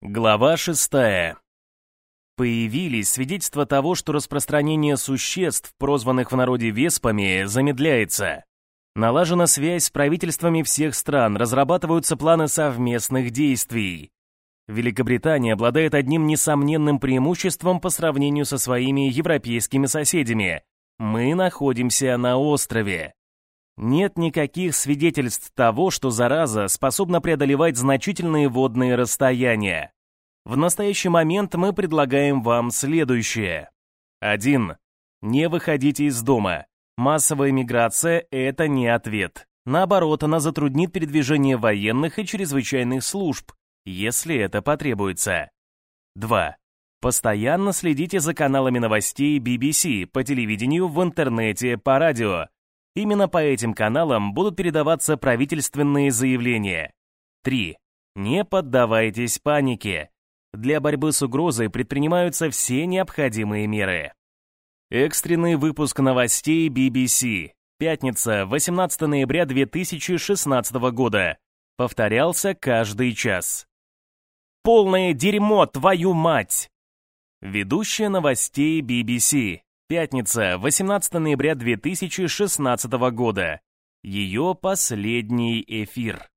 Глава шестая. Появились свидетельства того, что распространение существ, прозванных в народе веспами, замедляется. Налажена связь с правительствами всех стран, разрабатываются планы совместных действий. Великобритания обладает одним несомненным преимуществом по сравнению со своими европейскими соседями. Мы находимся на острове. Нет никаких свидетельств того, что зараза способна преодолевать значительные водные расстояния. В настоящий момент мы предлагаем вам следующее. 1. Не выходите из дома. Массовая миграция – это не ответ. Наоборот, она затруднит передвижение военных и чрезвычайных служб, если это потребуется. 2. Постоянно следите за каналами новостей BBC по телевидению, в интернете, по радио. Именно по этим каналам будут передаваться правительственные заявления. 3. Не поддавайтесь панике. Для борьбы с угрозой предпринимаются все необходимые меры. Экстренный выпуск новостей BBC. Пятница, 18 ноября 2016 года. Повторялся каждый час. Полное дерьмо, твою мать! Ведущая новостей BBC. Пятница, 18 ноября 2016 года. Ее последний эфир.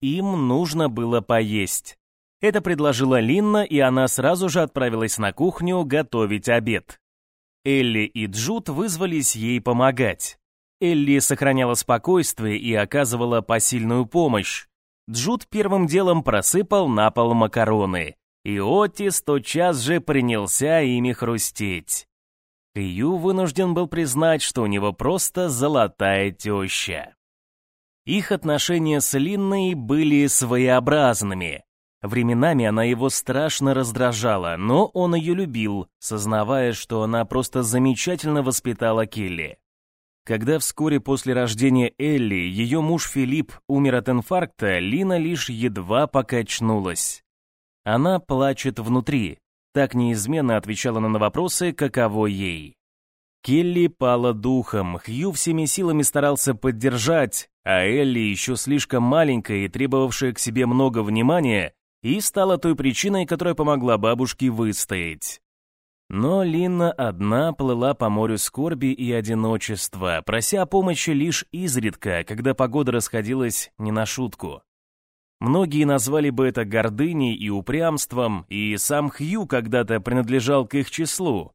Им нужно было поесть. Это предложила Линна, и она сразу же отправилась на кухню готовить обед. Элли и Джуд вызвались ей помогать. Элли сохраняла спокойствие и оказывала посильную помощь. Джуд первым делом просыпал на пол макароны и Отис тотчас же принялся ими хрустеть. Кью вынужден был признать, что у него просто золотая теща. Их отношения с Линной были своеобразными. Временами она его страшно раздражала, но он ее любил, сознавая, что она просто замечательно воспитала Келли. Когда вскоре после рождения Элли ее муж Филипп умер от инфаркта, Лина лишь едва покачнулась. Она плачет внутри. Так неизменно отвечала на вопросы, каково ей. Келли пала духом, Хью всеми силами старался поддержать, а Элли, еще слишком маленькая и требовавшая к себе много внимания, и стала той причиной, которая помогла бабушке выстоять. Но Линна одна плыла по морю скорби и одиночества, прося помощи лишь изредка, когда погода расходилась не на шутку. Многие назвали бы это гордыней и упрямством, и сам Хью когда-то принадлежал к их числу.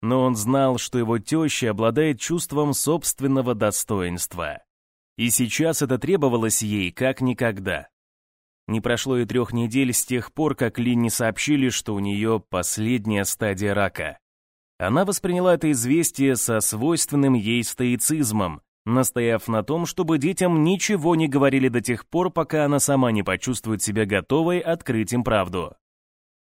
Но он знал, что его теща обладает чувством собственного достоинства. И сейчас это требовалось ей как никогда. Не прошло и трех недель с тех пор, как Линне сообщили, что у нее последняя стадия рака. Она восприняла это известие со свойственным ей стоицизмом, настояв на том, чтобы детям ничего не говорили до тех пор, пока она сама не почувствует себя готовой открыть им правду.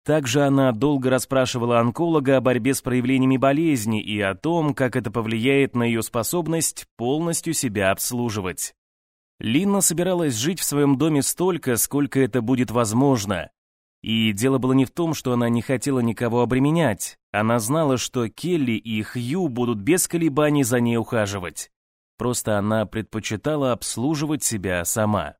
Также она долго расспрашивала онколога о борьбе с проявлениями болезни и о том, как это повлияет на ее способность полностью себя обслуживать. Линна собиралась жить в своем доме столько, сколько это будет возможно. И дело было не в том, что она не хотела никого обременять. Она знала, что Келли и Хью будут без колебаний за ней ухаживать. Просто она предпочитала обслуживать себя сама.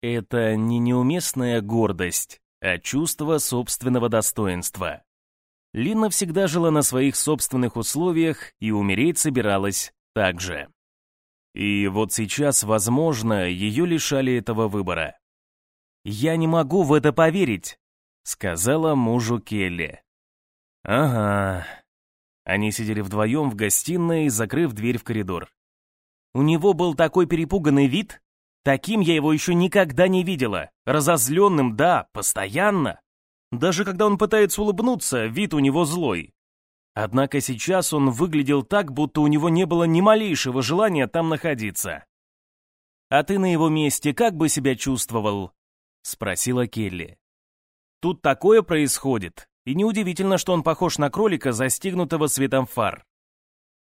Это не неуместная гордость, а чувство собственного достоинства. Лина всегда жила на своих собственных условиях и умереть собиралась так же. И вот сейчас, возможно, ее лишали этого выбора. «Я не могу в это поверить», — сказала мужу Келли. «Ага». Они сидели вдвоем в гостиной, закрыв дверь в коридор. У него был такой перепуганный вид. Таким я его еще никогда не видела. Разозленным, да, постоянно. Даже когда он пытается улыбнуться, вид у него злой. Однако сейчас он выглядел так, будто у него не было ни малейшего желания там находиться. «А ты на его месте как бы себя чувствовал?» — спросила Келли. «Тут такое происходит, и неудивительно, что он похож на кролика, застигнутого светом фар.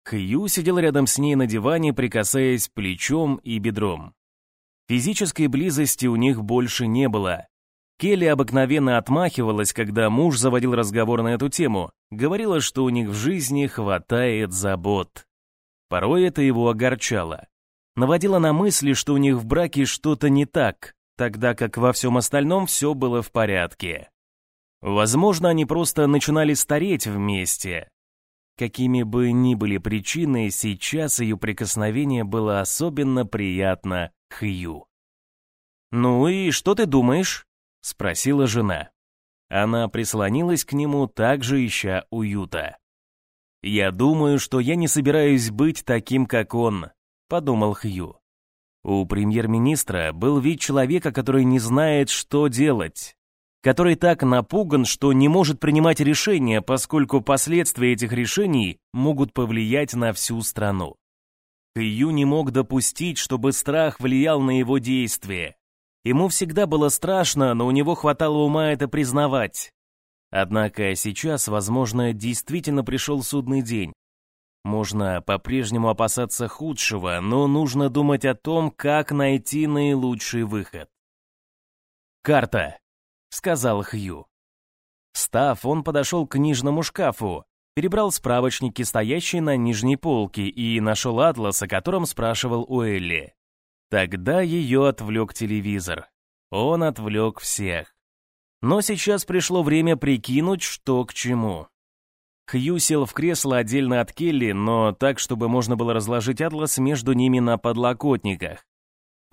Хью сидел рядом с ней на диване, прикасаясь плечом и бедром. Физической близости у них больше не было. Келли обыкновенно отмахивалась, когда муж заводил разговор на эту тему, говорила, что у них в жизни хватает забот. Порой это его огорчало. Наводило на мысли, что у них в браке что-то не так, тогда как во всем остальном все было в порядке. Возможно, они просто начинали стареть вместе. Какими бы ни были причины, сейчас ее прикосновение было особенно приятно Хью. «Ну и что ты думаешь?» — спросила жена. Она прислонилась к нему, также ища уюта. «Я думаю, что я не собираюсь быть таким, как он», — подумал Хью. У премьер-министра был вид человека, который не знает, что делать, который так напуган, что не может принимать решения, поскольку последствия этих решений могут повлиять на всю страну. Хью не мог допустить, чтобы страх влиял на его действия. Ему всегда было страшно, но у него хватало ума это признавать. Однако сейчас, возможно, действительно пришел судный день. Можно по-прежнему опасаться худшего, но нужно думать о том, как найти наилучший выход. «Карта», — сказал Хью. Став, он подошел к книжному шкафу, перебрал справочники, стоящие на нижней полке, и нашел атлас, о котором спрашивал у Элли. Тогда ее отвлек телевизор. Он отвлек всех. Но сейчас пришло время прикинуть, что к чему. Хью сел в кресло отдельно от Келли, но так, чтобы можно было разложить атлас между ними на подлокотниках.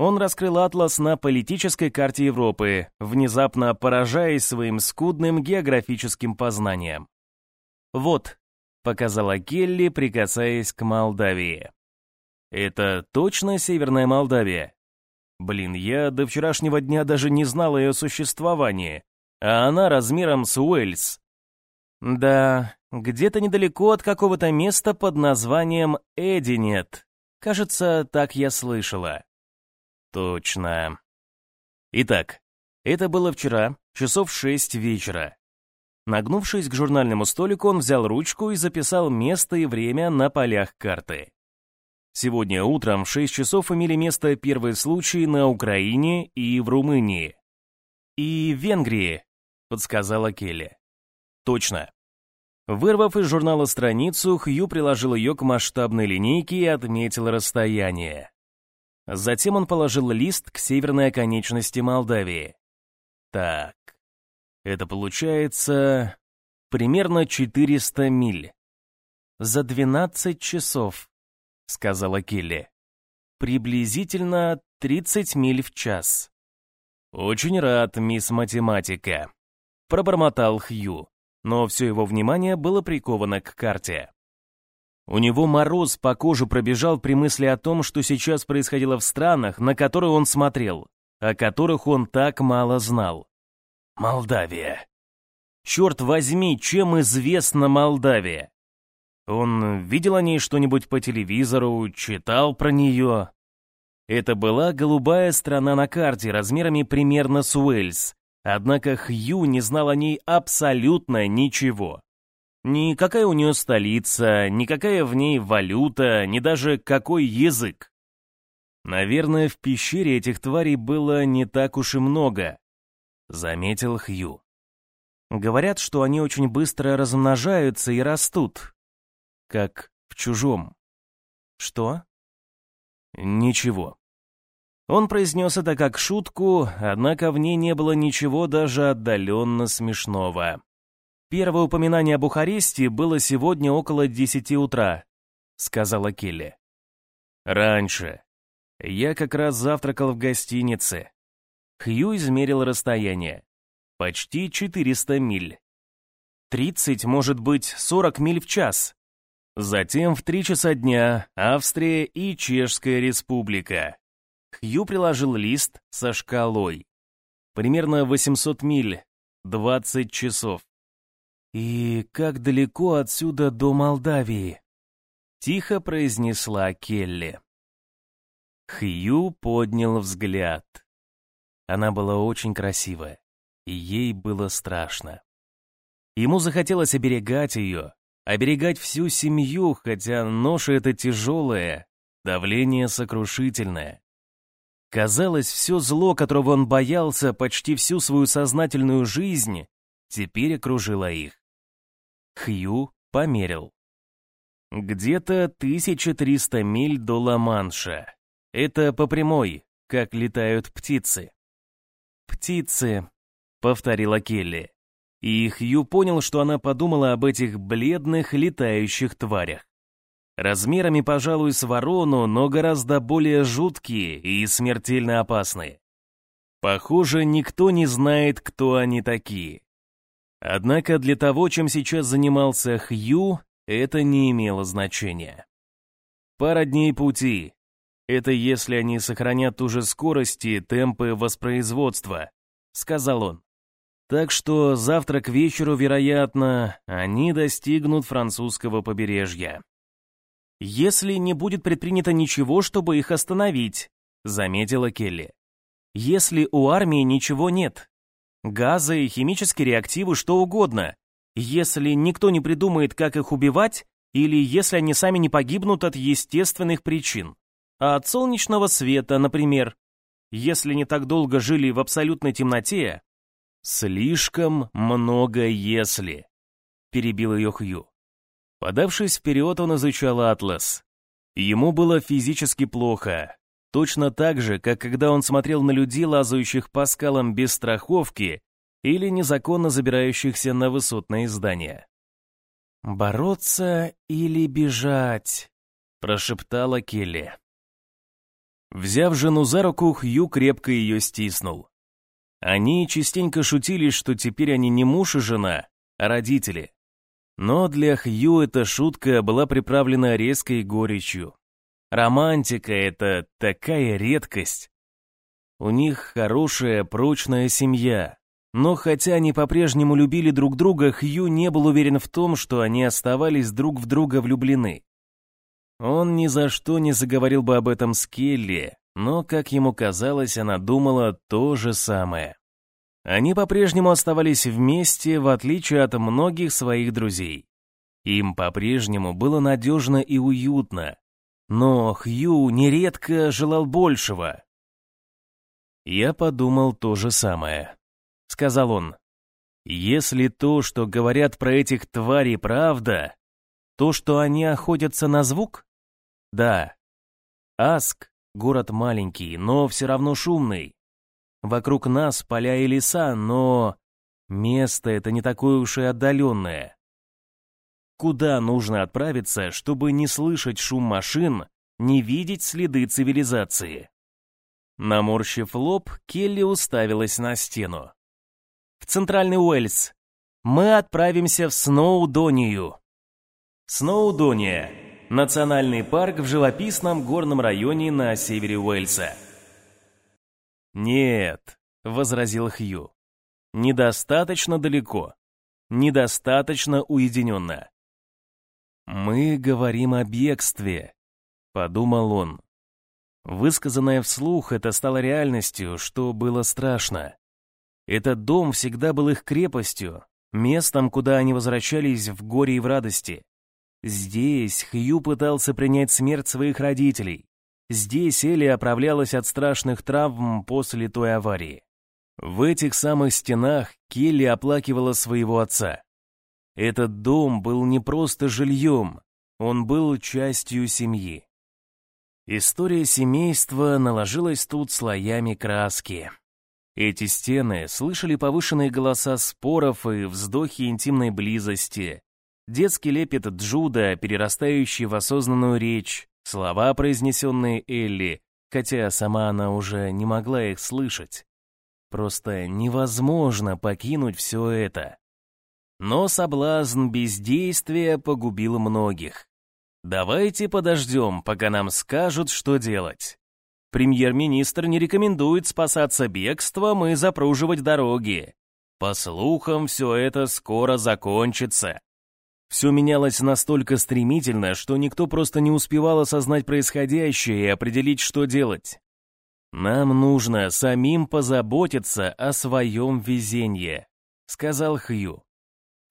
Он раскрыл атлас на политической карте Европы, внезапно поражаясь своим скудным географическим познанием. «Вот», — показала Келли, прикасаясь к Молдавии. «Это точно Северная Молдавия?» Блин, я до вчерашнего дня даже не знал о ее существовании, а она размером с Уэльс. Да, где-то недалеко от какого-то места под названием Эдинет. Кажется, так я слышала. Точно. Итак, это было вчера, часов шесть вечера. Нагнувшись к журнальному столику, он взял ручку и записал место и время на полях карты. Сегодня утром в 6 часов имели место первые случаи на Украине и в Румынии. «И в Венгрии», — подсказала Келли. «Точно. Вырвав из журнала страницу, Хью приложил ее к масштабной линейке и отметил расстояние. Затем он положил лист к северной оконечности Молдавии. Так, это получается примерно 400 миль. За 12 часов, сказала Келли. Приблизительно 30 миль в час. Очень рад, мисс математика, пробормотал Хью но все его внимание было приковано к карте. У него мороз по коже пробежал при мысли о том, что сейчас происходило в странах, на которые он смотрел, о которых он так мало знал. Молдавия. Черт возьми, чем известна Молдавия? Он видел о ней что-нибудь по телевизору, читал про нее. Это была голубая страна на карте размерами примерно с Уэльс, Однако Хью не знал о ней абсолютно ничего. Ни какая у нее столица, ни какая в ней валюта, ни даже какой язык. Наверное, в пещере этих тварей было не так уж и много, заметил Хью. Говорят, что они очень быстро размножаются и растут, как в чужом. Что? Ничего. Он произнес это как шутку, однако в ней не было ничего даже отдаленно смешного. «Первое упоминание об Бухаресте было сегодня около десяти утра», — сказала Келли. «Раньше. Я как раз завтракал в гостинице». Хью измерил расстояние. Почти 400 миль. 30, может быть, 40 миль в час. Затем в 3 часа дня Австрия и Чешская республика. Хью приложил лист со шкалой. Примерно 800 миль, 20 часов. «И как далеко отсюда до Молдавии?» Тихо произнесла Келли. Хью поднял взгляд. Она была очень красивая, и ей было страшно. Ему захотелось оберегать ее, оберегать всю семью, хотя ноша эта тяжелая, давление сокрушительное. Казалось, все зло, которого он боялся почти всю свою сознательную жизнь, теперь окружило их. Хью померил. Где-то 1300 миль до Ла-Манша. Это по прямой, как летают птицы. птицы», — повторила Келли. И Хью понял, что она подумала об этих бледных летающих тварях. Размерами, пожалуй, с ворону, но гораздо более жуткие и смертельно опасные. Похоже, никто не знает, кто они такие. Однако для того, чем сейчас занимался Хью, это не имело значения. Пара дней пути. Это если они сохранят ту же скорость и темпы воспроизводства, сказал он. Так что завтра к вечеру, вероятно, они достигнут французского побережья. Если не будет предпринято ничего, чтобы их остановить, заметила Келли. Если у армии ничего нет, газы, химические реактивы, что угодно, если никто не придумает, как их убивать, или если они сами не погибнут от естественных причин. А от солнечного света, например. Если не так долго жили в абсолютной темноте, слишком много «если», — перебил ее Хью. Подавшись вперед, он изучал атлас. Ему было физически плохо. Точно так же, как когда он смотрел на людей, лазающих по скалам без страховки или незаконно забирающихся на высотные здания. «Бороться или бежать?» — прошептала Келли. Взяв жену за руку, Хью крепко ее стиснул. Они частенько шутили, что теперь они не муж и жена, а родители. Но для Хью эта шутка была приправлена резкой горечью. Романтика — это такая редкость. У них хорошая, прочная семья, но хотя они по-прежнему любили друг друга, Хью не был уверен в том, что они оставались друг в друга влюблены. Он ни за что не заговорил бы об этом с Келли, но, как ему казалось, она думала то же самое. Они по-прежнему оставались вместе, в отличие от многих своих друзей. Им по-прежнему было надежно и уютно, но Хью нередко желал большего. Я подумал то же самое сказал он. «Если то, что говорят про этих тварей, правда, то, что они охотятся на звук? Да. Аск — город маленький, но все равно шумный. Вокруг нас поля и леса, но место это не такое уж и отдаленное. Куда нужно отправиться, чтобы не слышать шум машин, не видеть следы цивилизации?» Наморщив лоб, Келли уставилась на стену в Центральный Уэльс. Мы отправимся в Сноудонию. Сноудония – национальный парк в живописном горном районе на севере Уэльса. «Нет», — возразил Хью, — «недостаточно далеко, недостаточно уединенно». «Мы говорим о бегстве», — подумал он. Высказанное вслух это стало реальностью, что было страшно. Этот дом всегда был их крепостью, местом, куда они возвращались в горе и в радости. Здесь Хью пытался принять смерть своих родителей. Здесь Элли оправлялась от страшных травм после той аварии. В этих самых стенах Келли оплакивала своего отца. Этот дом был не просто жильем, он был частью семьи. История семейства наложилась тут слоями краски. Эти стены слышали повышенные голоса споров и вздохи интимной близости, детский лепет Джуда, перерастающий в осознанную речь, слова, произнесенные Элли, хотя сама она уже не могла их слышать. Просто невозможно покинуть все это. Но соблазн бездействия погубил многих. Давайте подождем, пока нам скажут, что делать. Премьер-министр не рекомендует спасаться бегством и запруживать дороги. По слухам, все это скоро закончится. Все менялось настолько стремительно, что никто просто не успевал осознать происходящее и определить, что делать. «Нам нужно самим позаботиться о своем везенье», — сказал Хью.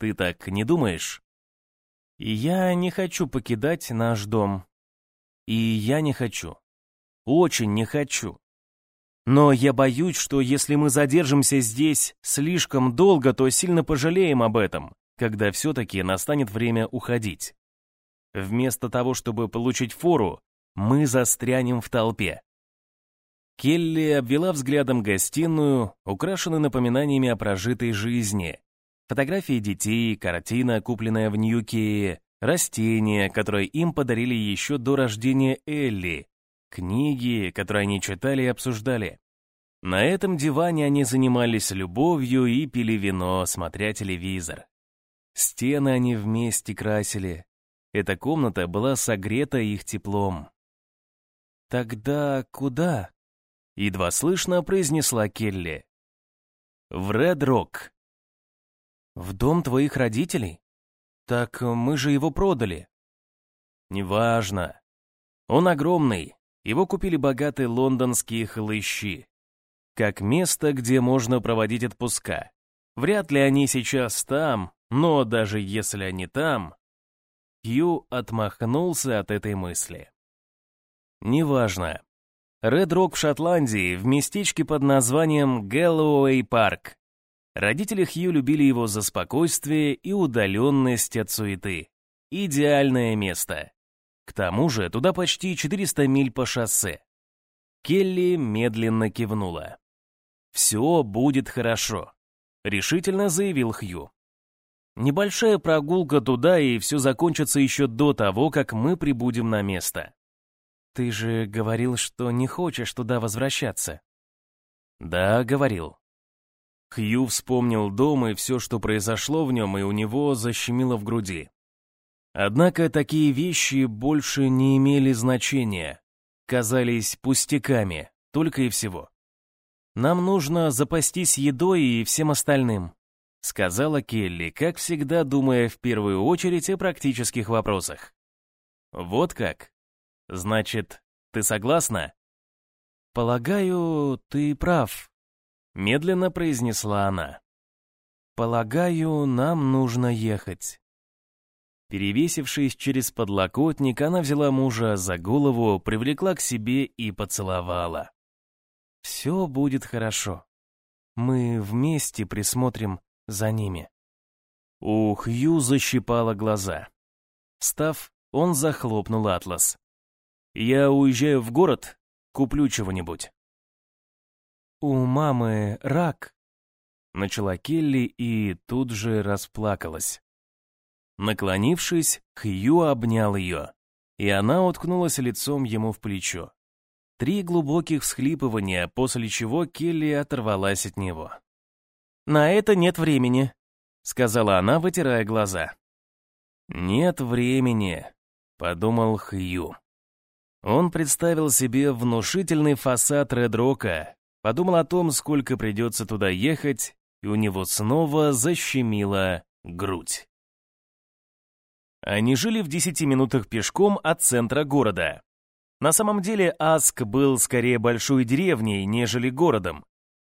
«Ты так не думаешь?» «Я не хочу покидать наш дом. И я не хочу. Очень не хочу. Но я боюсь, что если мы задержимся здесь слишком долго, то сильно пожалеем об этом, когда все-таки настанет время уходить. Вместо того, чтобы получить фору, мы застрянем в толпе. Келли обвела взглядом гостиную, украшенную напоминаниями о прожитой жизни. Фотографии детей, картина, купленная в Ньюкее, растения, которые им подарили еще до рождения Элли, книги, которые они читали и обсуждали. На этом диване они занимались любовью и пили вино, смотря телевизор. Стены они вместе красили. Эта комната была согрета их теплом. «Тогда куда?» — едва слышно произнесла Келли. «В Ред-Рок». «В дом твоих родителей? Так мы же его продали». «Неважно. Он огромный. Его купили богатые лондонские хлыщи. Как место, где можно проводить отпуска. Вряд ли они сейчас там, но даже если они там... Ю отмахнулся от этой мысли. Неважно. Ред-Рок в Шотландии, в местечке под названием Гэллоуэй Парк. Родители Хью любили его за спокойствие и удаленность от суеты. Идеальное место. К тому же туда почти 400 миль по шоссе. Келли медленно кивнула. «Все будет хорошо», — решительно заявил Хью. «Небольшая прогулка туда, и все закончится еще до того, как мы прибудем на место. «Ты же говорил, что не хочешь туда возвращаться». «Да, говорил». Хью вспомнил дом и все, что произошло в нем, и у него защемило в груди. Однако такие вещи больше не имели значения, казались пустяками, только и всего. «Нам нужно запастись едой и всем остальным», — сказала Келли, как всегда думая в первую очередь о практических вопросах. «Вот как?» Значит, ты согласна? Полагаю, ты прав, медленно произнесла она. Полагаю, нам нужно ехать. Перевесившись через подлокотник, она взяла мужа за голову, привлекла к себе и поцеловала. «Все будет хорошо. Мы вместе присмотрим за ними». У Хью защипала глаза. Встав, он захлопнул атлас. Я уезжаю в город, куплю чего-нибудь. У мамы рак, начала Келли и тут же расплакалась. Наклонившись, Хью обнял ее, и она уткнулась лицом ему в плечо. Три глубоких всхлипывания, после чего Келли оторвалась от него. «На это нет времени», — сказала она, вытирая глаза. «Нет времени», — подумал Хью. Он представил себе внушительный фасад Редрока, подумал о том, сколько придется туда ехать, и у него снова защемила грудь. Они жили в десяти минутах пешком от центра города. На самом деле Аск был скорее большой деревней, нежели городом.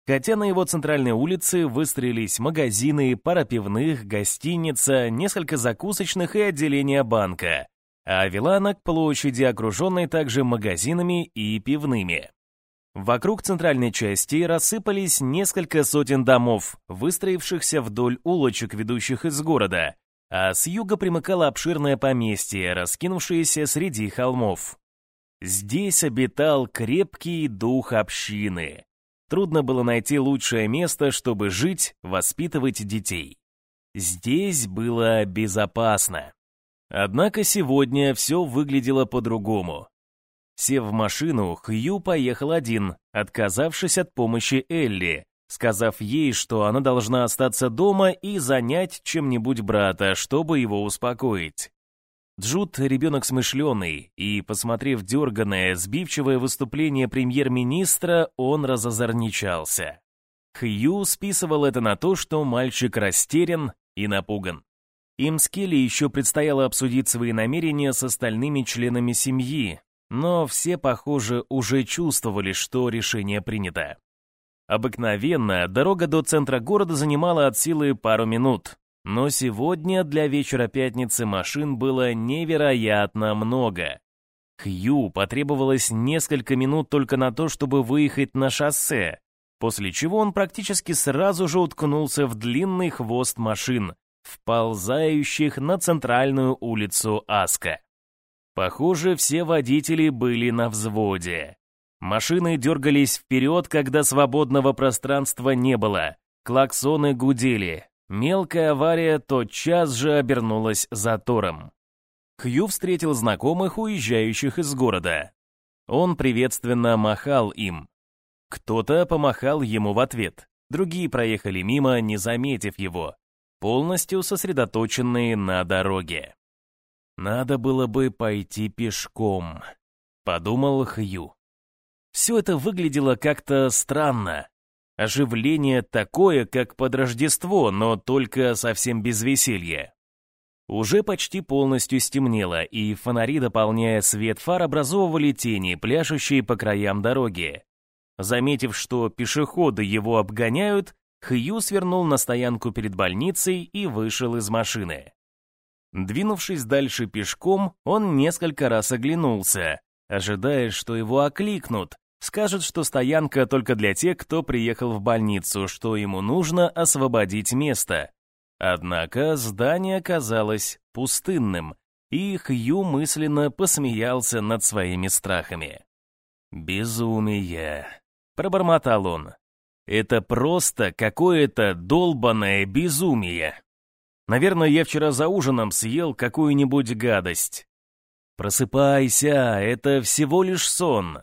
Хотя на его центральной улице выстроились магазины, пара пивных, гостиница, несколько закусочных и отделения банка, а вела она площади, окруженной также магазинами и пивными. Вокруг центральной части рассыпались несколько сотен домов, выстроившихся вдоль улочек, ведущих из города, а с юга примыкало обширное поместье, раскинувшееся среди холмов. Здесь обитал крепкий дух общины. Трудно было найти лучшее место, чтобы жить, воспитывать детей. Здесь было безопасно. Однако сегодня все выглядело по-другому. Сев в машину, Хью поехал один, отказавшись от помощи Элли, сказав ей, что она должна остаться дома и занять чем-нибудь брата, чтобы его успокоить. Джуд — ребенок смышленый, и, посмотрев дерганное, сбивчивое выступление премьер-министра, он разозорничался. Хью списывал это на то, что мальчик растерян и напуган. Им с Келли еще предстояло обсудить свои намерения с остальными членами семьи, но все, похоже, уже чувствовали, что решение принято. Обыкновенно дорога до центра города занимала от силы пару минут, но сегодня для вечера пятницы машин было невероятно много. Хью потребовалось несколько минут только на то, чтобы выехать на шоссе, после чего он практически сразу же уткнулся в длинный хвост машин, вползающих на центральную улицу Аска. Похоже, все водители были на взводе. Машины дергались вперед, когда свободного пространства не было. Клаксоны гудели. Мелкая авария тотчас же обернулась затором. Хью встретил знакомых, уезжающих из города. Он приветственно махал им. Кто-то помахал ему в ответ, другие проехали мимо, не заметив его, полностью сосредоточенные на дороге. «Надо было бы пойти пешком», — подумал Хью. Все это выглядело как-то странно. Оживление такое, как под Рождество, но только совсем без веселья. Уже почти полностью стемнело, и фонари, дополняя свет фар, образовывали тени, пляшущие по краям дороги. Заметив, что пешеходы его обгоняют, Хью свернул на стоянку перед больницей и вышел из машины. Двинувшись дальше пешком, он несколько раз оглянулся, ожидая, что его окликнут, скажут, что стоянка только для тех, кто приехал в больницу, что ему нужно освободить место. Однако здание оказалось пустынным, и Хью мысленно посмеялся над своими страхами. «Безумие», — пробормотал он. «Это просто какое-то долбанное безумие. Наверное, я вчера за ужином съел какую-нибудь гадость. Просыпайся, это всего лишь сон».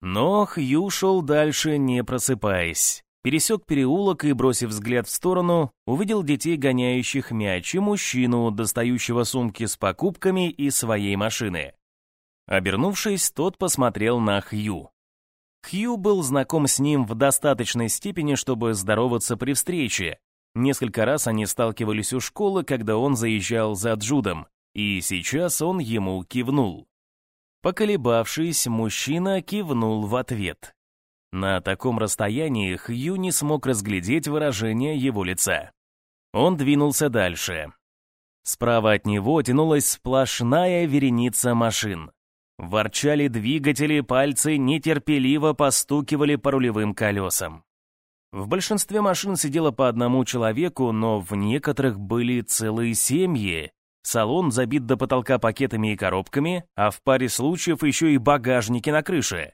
Но Хью шел дальше, не просыпаясь пересек переулок и, бросив взгляд в сторону, увидел детей, гоняющих мяч, и мужчину, достающего сумки с покупками из своей машины. Обернувшись, тот посмотрел на Хью. Хью был знаком с ним в достаточной степени, чтобы здороваться при встрече. Несколько раз они сталкивались у школы, когда он заезжал за Джудом, и сейчас он ему кивнул. Поколебавшись, мужчина кивнул в ответ. На таком расстоянии Хью не смог разглядеть выражение его лица. Он двинулся дальше. Справа от него тянулась сплошная вереница машин. Ворчали двигатели, пальцы нетерпеливо постукивали по рулевым колесам. В большинстве машин сидело по одному человеку, но в некоторых были целые семьи. Салон забит до потолка пакетами и коробками, а в паре случаев еще и багажники на крыше.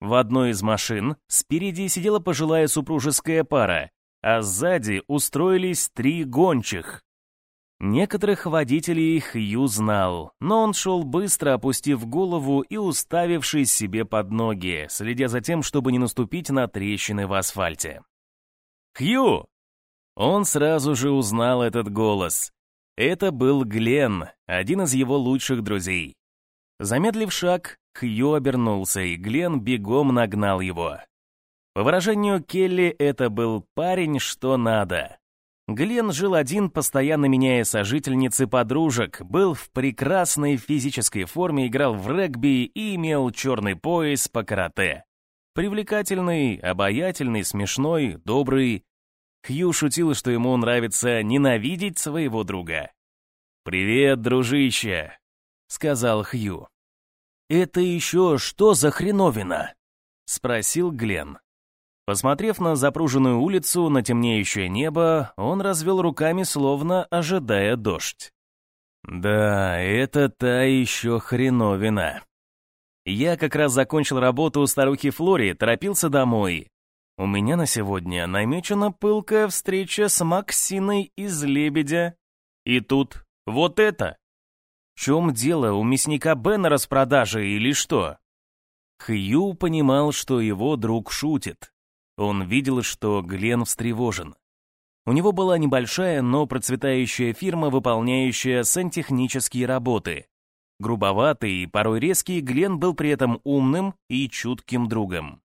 В одной из машин спереди сидела пожилая супружеская пара, а сзади устроились три гончих. Некоторых водителей Хью знал, но он шел быстро, опустив голову и уставившись себе под ноги, следя за тем, чтобы не наступить на трещины в асфальте. «Хью!» Он сразу же узнал этот голос. Это был Глен, один из его лучших друзей. Замедлив шаг, Хью обернулся, и Глен бегом нагнал его. По выражению Келли, это был парень что надо. Глен жил один, постоянно меняя сожительниц и подружек, был в прекрасной физической форме, играл в регби и имел черный пояс по карате. Привлекательный, обаятельный, смешной, добрый. Хью шутил, что ему нравится ненавидеть своего друга. «Привет, дружище», — сказал Хью. «Это еще что за хреновина?» — спросил Глен. Посмотрев на запруженную улицу, на темнеющее небо, он развел руками, словно ожидая дождь. «Да, это та еще хреновина. Я как раз закончил работу у старухи Флори, торопился домой. У меня на сегодня намечена пылкая встреча с Максиной из «Лебедя». И тут вот это!» В чем дело, у мясника Бена распродажа или что? Хью понимал, что его друг шутит. Он видел, что Глен встревожен. У него была небольшая, но процветающая фирма, выполняющая сантехнические работы. Грубоватый и порой резкий, Глен был при этом умным и чутким другом.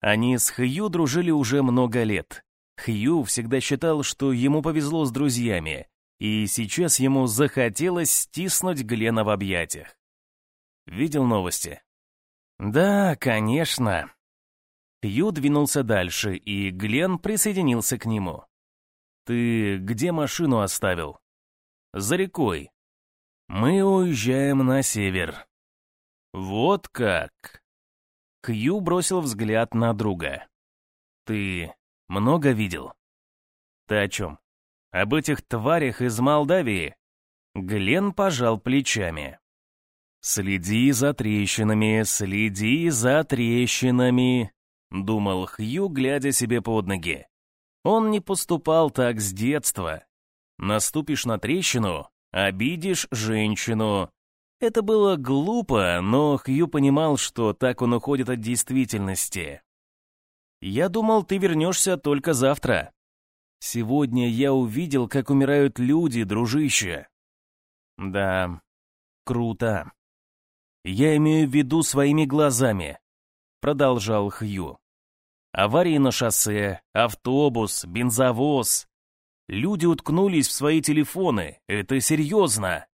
Они с Хью дружили уже много лет. Хью всегда считал, что ему повезло с друзьями, и сейчас ему захотелось стиснуть Глена в объятиях. Видел новости? Да, конечно. Пью двинулся дальше, и Глен присоединился к нему. Ты где машину оставил? За рекой. Мы уезжаем на север. Вот как. Кью бросил взгляд на друга. Ты много видел? Ты о чем? Об этих тварях из Молдавии? Глен пожал плечами. «Следи за трещинами, следи за трещинами», — думал Хью, глядя себе под ноги. Он не поступал так с детства. Наступишь на трещину, обидишь женщину. Это было глупо, но Хью понимал, что так он уходит от действительности. «Я думал, ты вернешься только завтра. Сегодня я увидел, как умирают люди, дружище». «Да, круто. Я имею в виду своими глазами», — продолжал Хью. «Аварии на шоссе, автобус, бензовоз. Люди уткнулись в свои телефоны. Это серьезно.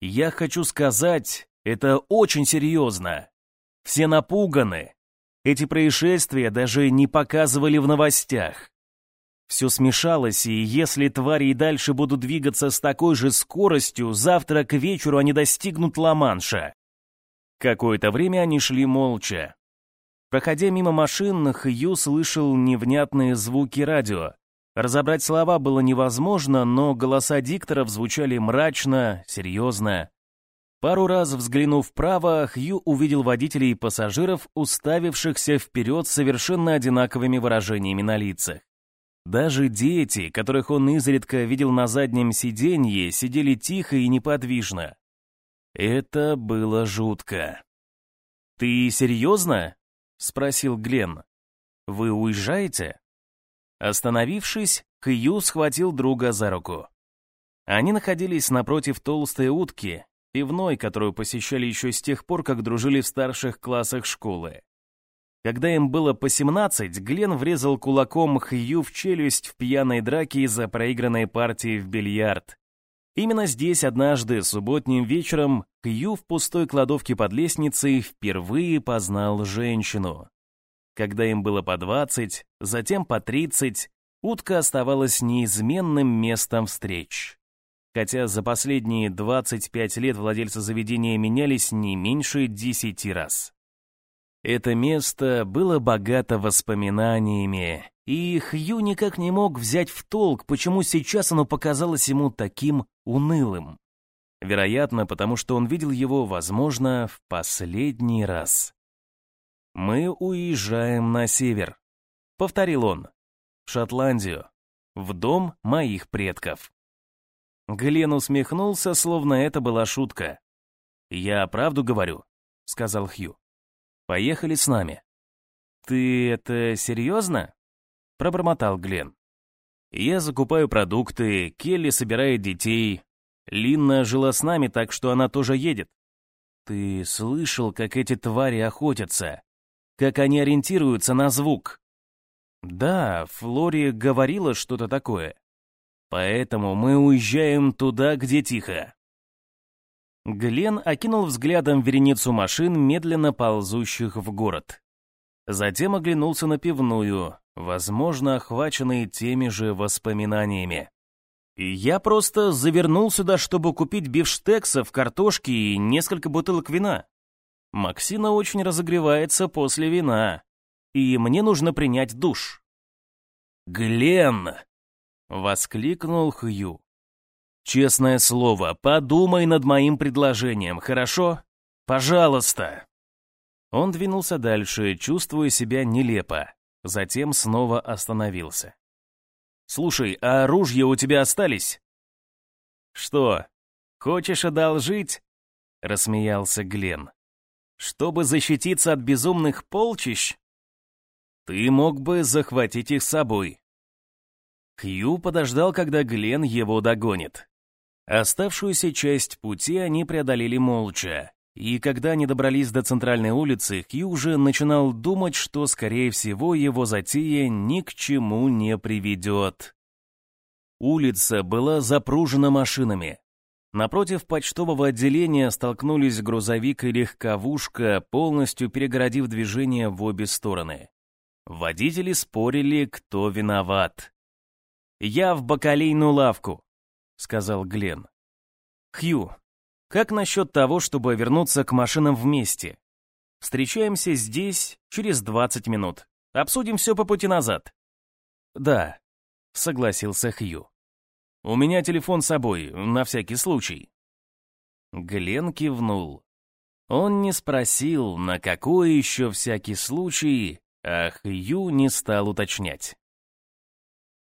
Я хочу сказать, это очень серьезно. Все напуганы. Эти происшествия даже не показывали в новостях. Все смешалось, и если твари и дальше будут двигаться с такой же скоростью, завтра к вечеру они достигнут Ла-Манша. Какое-то время они шли молча. Проходя мимо машин, Хью слышал невнятные звуки радио. Разобрать слова было невозможно, но голоса дикторов звучали мрачно, серьезно. Пару раз взглянув вправо, Хью увидел водителей и пассажиров, уставившихся вперед совершенно одинаковыми выражениями на лицах. Даже дети, которых он изредка видел на заднем сиденье, сидели тихо и неподвижно. Это было жутко. «Ты серьезно?» — спросил Глен. «Вы уезжаете?» Остановившись, Хью схватил друга за руку. Они находились напротив толстой утки, пивной, которую посещали еще с тех пор, как дружили в старших классах школы. Когда им было по 17, Глен врезал кулаком Хью в челюсть в пьяной драке из-за проигранной партии в бильярд. Именно здесь однажды, субботним вечером, Хью в пустой кладовке под лестницей впервые познал женщину. Когда им было по 20, затем по 30, утка оставалась неизменным местом встреч. Хотя за последние 25 лет владельцы заведения менялись не меньше 10 раз. Это место было богато воспоминаниями, и Хью никак не мог взять в толк, почему сейчас оно показалось ему таким унылым. Вероятно, потому что он видел его, возможно, в последний раз. «Мы уезжаем на север», — повторил он, — «в Шотландию, в дом моих предков». Глен усмехнулся, словно это была шутка. «Я правду говорю», — сказал Хью. «Поехали с нами». «Ты это серьезно?» — пробормотал Глен. «Я закупаю продукты, Келли собирает детей. Линна жила с нами, так что она тоже едет. Ты слышал, как эти твари охотятся? как они ориентируются на звук. Да, Флори говорила что-то такое. Поэтому мы уезжаем туда, где тихо. Глен окинул взглядом вереницу машин, медленно ползущих в город. Затем оглянулся на пивную, возможно, охваченный теми же воспоминаниями. «Я просто завернул сюда, чтобы купить бифштексов, картошки и несколько бутылок вина. Максина очень разогревается после вина, и мне нужно принять душ. «Глен!» — воскликнул Хью. «Честное слово, подумай над моим предложением, хорошо? Пожалуйста!» Он двинулся дальше, чувствуя себя нелепо, затем снова остановился. «Слушай, а ружья у тебя остались?» «Что, хочешь одолжить?» — рассмеялся Глен. Чтобы защититься от безумных полчищ, ты мог бы захватить их с собой. Хью подождал, когда Глен его догонит. Оставшуюся часть пути они преодолели молча, и когда они добрались до центральной улицы, Хью уже начинал думать, что, скорее всего, его затея ни к чему не приведет. Улица была запружена машинами. Напротив почтового отделения столкнулись грузовик и легковушка, полностью перегородив движение в обе стороны. Водители спорили, кто виноват. «Я в бакалейную лавку», — сказал Глен. «Хью, как насчет того, чтобы вернуться к машинам вместе? Встречаемся здесь через 20 минут. Обсудим все по пути назад». «Да», — согласился Хью. У меня телефон с собой, на всякий случай». Глен кивнул. Он не спросил, на какой еще всякий случай, а Хью не стал уточнять.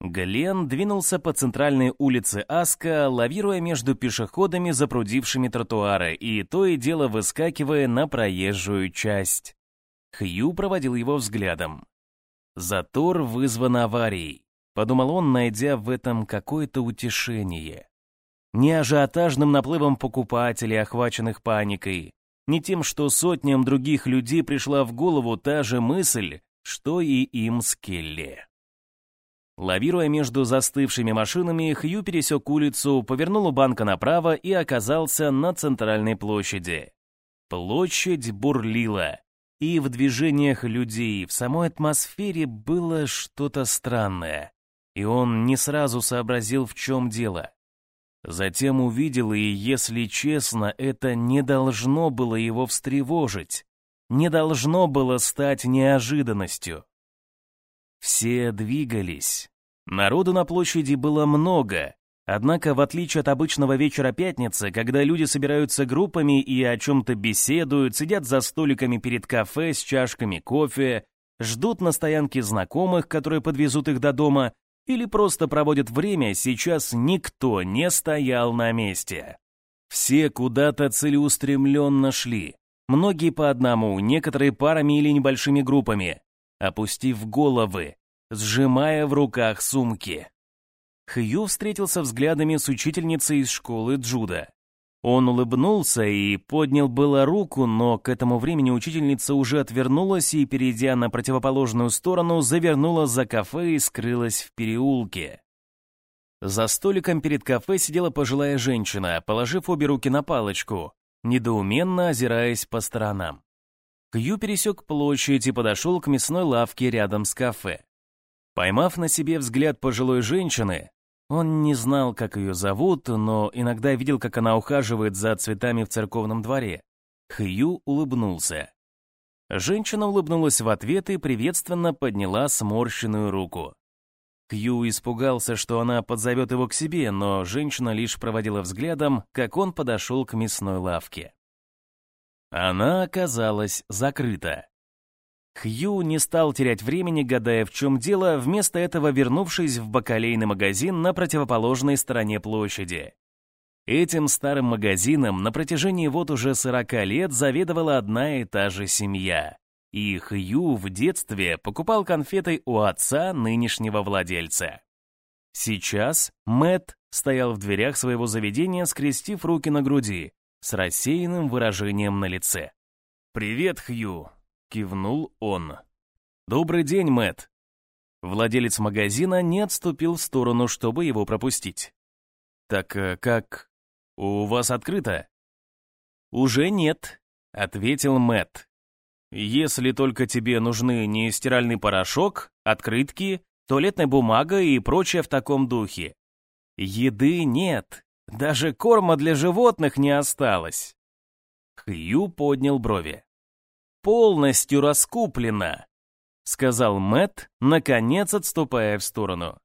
Глен двинулся по центральной улице Аска, лавируя между пешеходами, запрудившими тротуары, и то и дело выскакивая на проезжую часть. Хью проводил его взглядом. «Затор вызван аварией», — подумал он, найдя в этом какое-то утешение. Не ажиотажным наплывом покупателей, охваченных паникой, не тем, что сотням других людей пришла в голову та же мысль, что и им с Келли. Лавируя между застывшими машинами, Хью пересек улицу, повернул у банка направо и оказался на центральной площади. Площадь бурлила, и в движениях людей, в самой атмосфере было что-то странное, и он не сразу сообразил, в чем дело. Затем увидел, и, если честно, это не должно было его встревожить, не должно было стать неожиданностью. Все двигались. Народу на площади было много, однако в отличие от обычного вечера пятницы, когда люди собираются группами и о чем-то беседуют, сидят за столиками перед кафе с чашками кофе, ждут на стоянке знакомых, которые подвезут их до дома, или просто проводят время, сейчас никто не стоял на месте. Все куда-то целеустремленно шли. Многие по одному, некоторые парами или небольшими группами опустив головы, сжимая в руках сумки. Хью встретился взглядами с учительницей из школы Джуда. Он улыбнулся и поднял было руку, но к этому времени учительница уже отвернулась и, перейдя на противоположную сторону, завернула за кафе и скрылась в переулке. За столиком перед кафе сидела пожилая женщина, положив обе руки на палочку, недоуменно озираясь по сторонам. Кью пересек площадь и подошел к мясной лавке рядом с кафе. Поймав на себе взгляд пожилой женщины, он не знал, как ее зовут, но иногда видел, как она ухаживает за цветами в церковном дворе. Хью улыбнулся. Женщина улыбнулась в ответ и приветственно подняла сморщенную руку. Кью испугался, что она подзовет его к себе, но женщина лишь проводила взглядом, как он подошел к мясной лавке. Она оказалась закрыта. Хью не стал терять времени, гадая, в чем дело, вместо этого вернувшись в бакалейный магазин на противоположной стороне площади. Этим старым магазином на протяжении вот уже 40 лет заведовала одна и та же семья. И Хью в детстве покупал конфеты у отца нынешнего владельца. Сейчас Мэт стоял в дверях своего заведения, скрестив руки на груди, с рассеянным выражением на лице. «Привет, Хью!» — кивнул он. «Добрый день, Мэт. Владелец магазина не отступил в сторону, чтобы его пропустить. «Так э, как? У вас открыто?» «Уже нет», — ответил Мэт. «Если только тебе нужны не стиральный порошок, открытки, туалетная бумага и прочее в таком духе. Еды нет, даже корма для животных не осталось. Хью поднял брови. «Полностью раскуплено», — сказал Мэт, наконец отступая в сторону.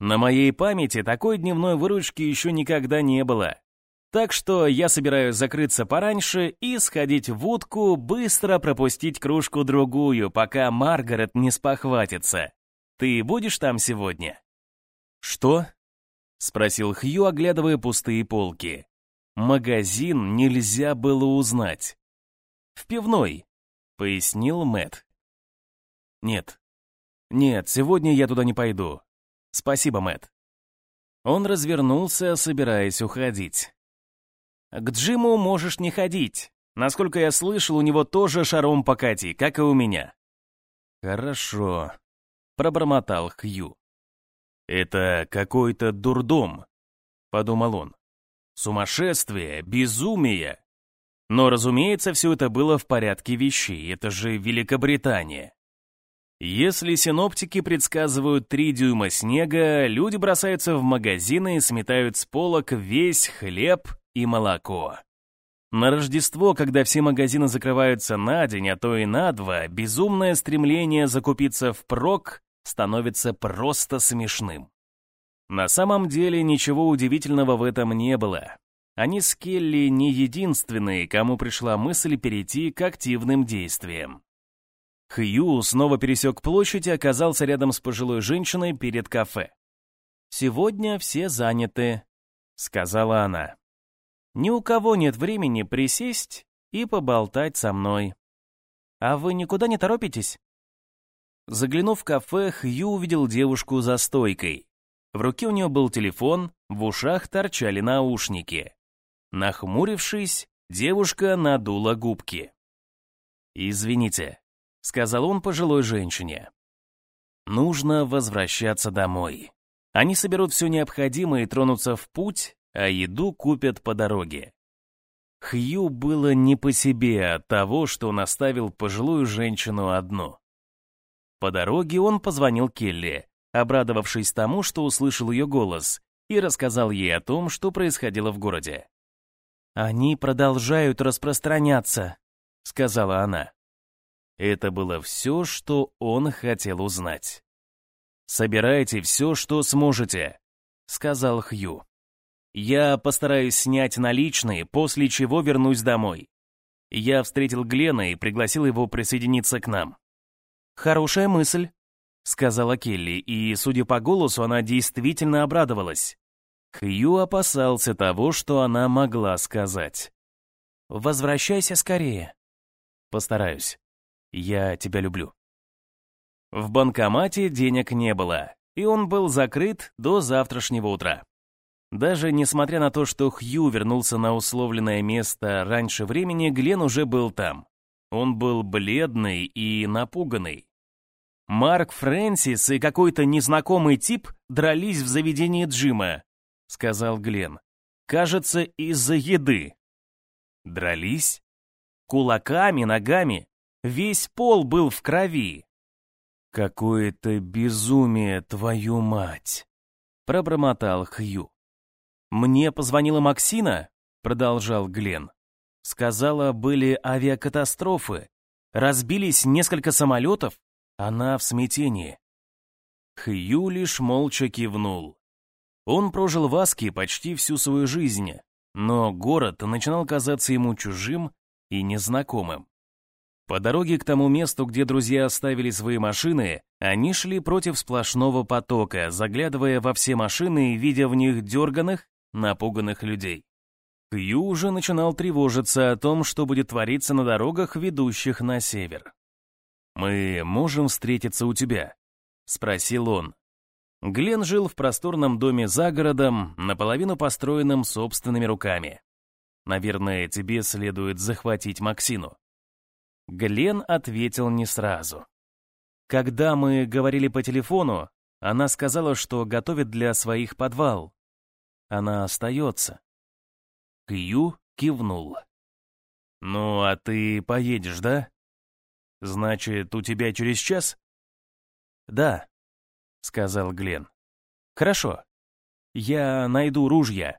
«На моей памяти такой дневной выручки еще никогда не было. Так что я собираюсь закрыться пораньше и сходить в утку, быстро пропустить кружку-другую, пока Маргарет не спохватится. Ты будешь там сегодня?» «Что?» — спросил Хью, оглядывая пустые полки. «Магазин нельзя было узнать». «В пивной», — пояснил Мэт. «Нет. Нет, сегодня я туда не пойду. Спасибо, Мэт. Он развернулся, собираясь уходить. «К Джиму можешь не ходить. Насколько я слышал, у него тоже шаром покати, как и у меня». «Хорошо», — пробормотал Хью. «Это какой-то дурдом», — подумал он. «Сумасшествие, безумие». Но, разумеется, все это было в порядке вещей, это же Великобритания. Если синоптики предсказывают три дюйма снега, люди бросаются в магазины и сметают с полок весь хлеб и молоко. На Рождество, когда все магазины закрываются на день, а то и на два, безумное стремление закупиться впрок становится просто смешным. На самом деле ничего удивительного в этом не было. они с Келли не единственные, кому пришла мысль перейти к активным действиям. Хью снова пересек площадь и оказался рядом с пожилой женщиной перед кафе. «Сегодня все заняты», — сказала она. «Ни у кого нет времени присесть и поболтать со мной. А вы никуда не торопитесь?» Заглянув в кафе, Хью увидел девушку за стойкой. В руке у нее был телефон, в ушах торчали наушники. Нахмурившись, девушка надула губки. «Извините», — сказал он пожилой женщине. «Нужно возвращаться домой. Они соберут все необходимое и тронутся в путь, а еду купят по дороге». Хью было не по себе от того, что он оставил пожилую женщину одну. По дороге он позвонил Келли, обрадовавшись тому, что услышал ее голос, и рассказал ей о том, что происходило в городе. «Они продолжают распространяться», — сказала она. Это было все, что он хотел узнать. «Собирайте все, что сможете», — сказал Хью. «Я постараюсь снять наличные, после чего вернусь домой. Я встретил Глена и пригласил его присоединиться к нам». «Хорошая мысль», — сказала Келли, и, судя по голосу, она действительно обрадовалась. Хью опасался того, что она могла сказать. «Возвращайся скорее». «Постараюсь. Я тебя люблю». В банкомате денег не было, и он был закрыт до завтрашнего утра. Даже несмотря на то, что Хью вернулся на условленное место раньше времени, Глен уже был там. Он был бледный и напуганный. Марк Фрэнсис и какой-то незнакомый тип дрались в заведении Джима, сказал Глен. Кажется, из-за еды. Дрались? Кулаками, ногами. Весь пол был в крови. Какое-то безумие, твою мать, пробормотал Хью. Мне позвонила Максина, продолжал Глен. Сказала, были авиакатастрофы. Разбились несколько самолетов, она в смятении. Хью лишь молча кивнул. Он прожил в Аске почти всю свою жизнь, но город начинал казаться ему чужим и незнакомым. По дороге к тому месту, где друзья оставили свои машины, они шли против сплошного потока, заглядывая во все машины и видя в них дерганых, напуганных людей. Хью уже начинал тревожиться о том, что будет твориться на дорогах, ведущих на север. «Мы можем встретиться у тебя?» — спросил он. Глен жил в просторном доме за городом, наполовину построенном собственными руками. «Наверное, тебе следует захватить Максину». Глен ответил не сразу. Когда мы говорили по телефону, она сказала, что готовит для своих подвал. Она остается. Кью кивнул. «Ну, а ты поедешь, да?» Значит, у тебя через час? Да, сказал Глен. Хорошо. Я найду ружья.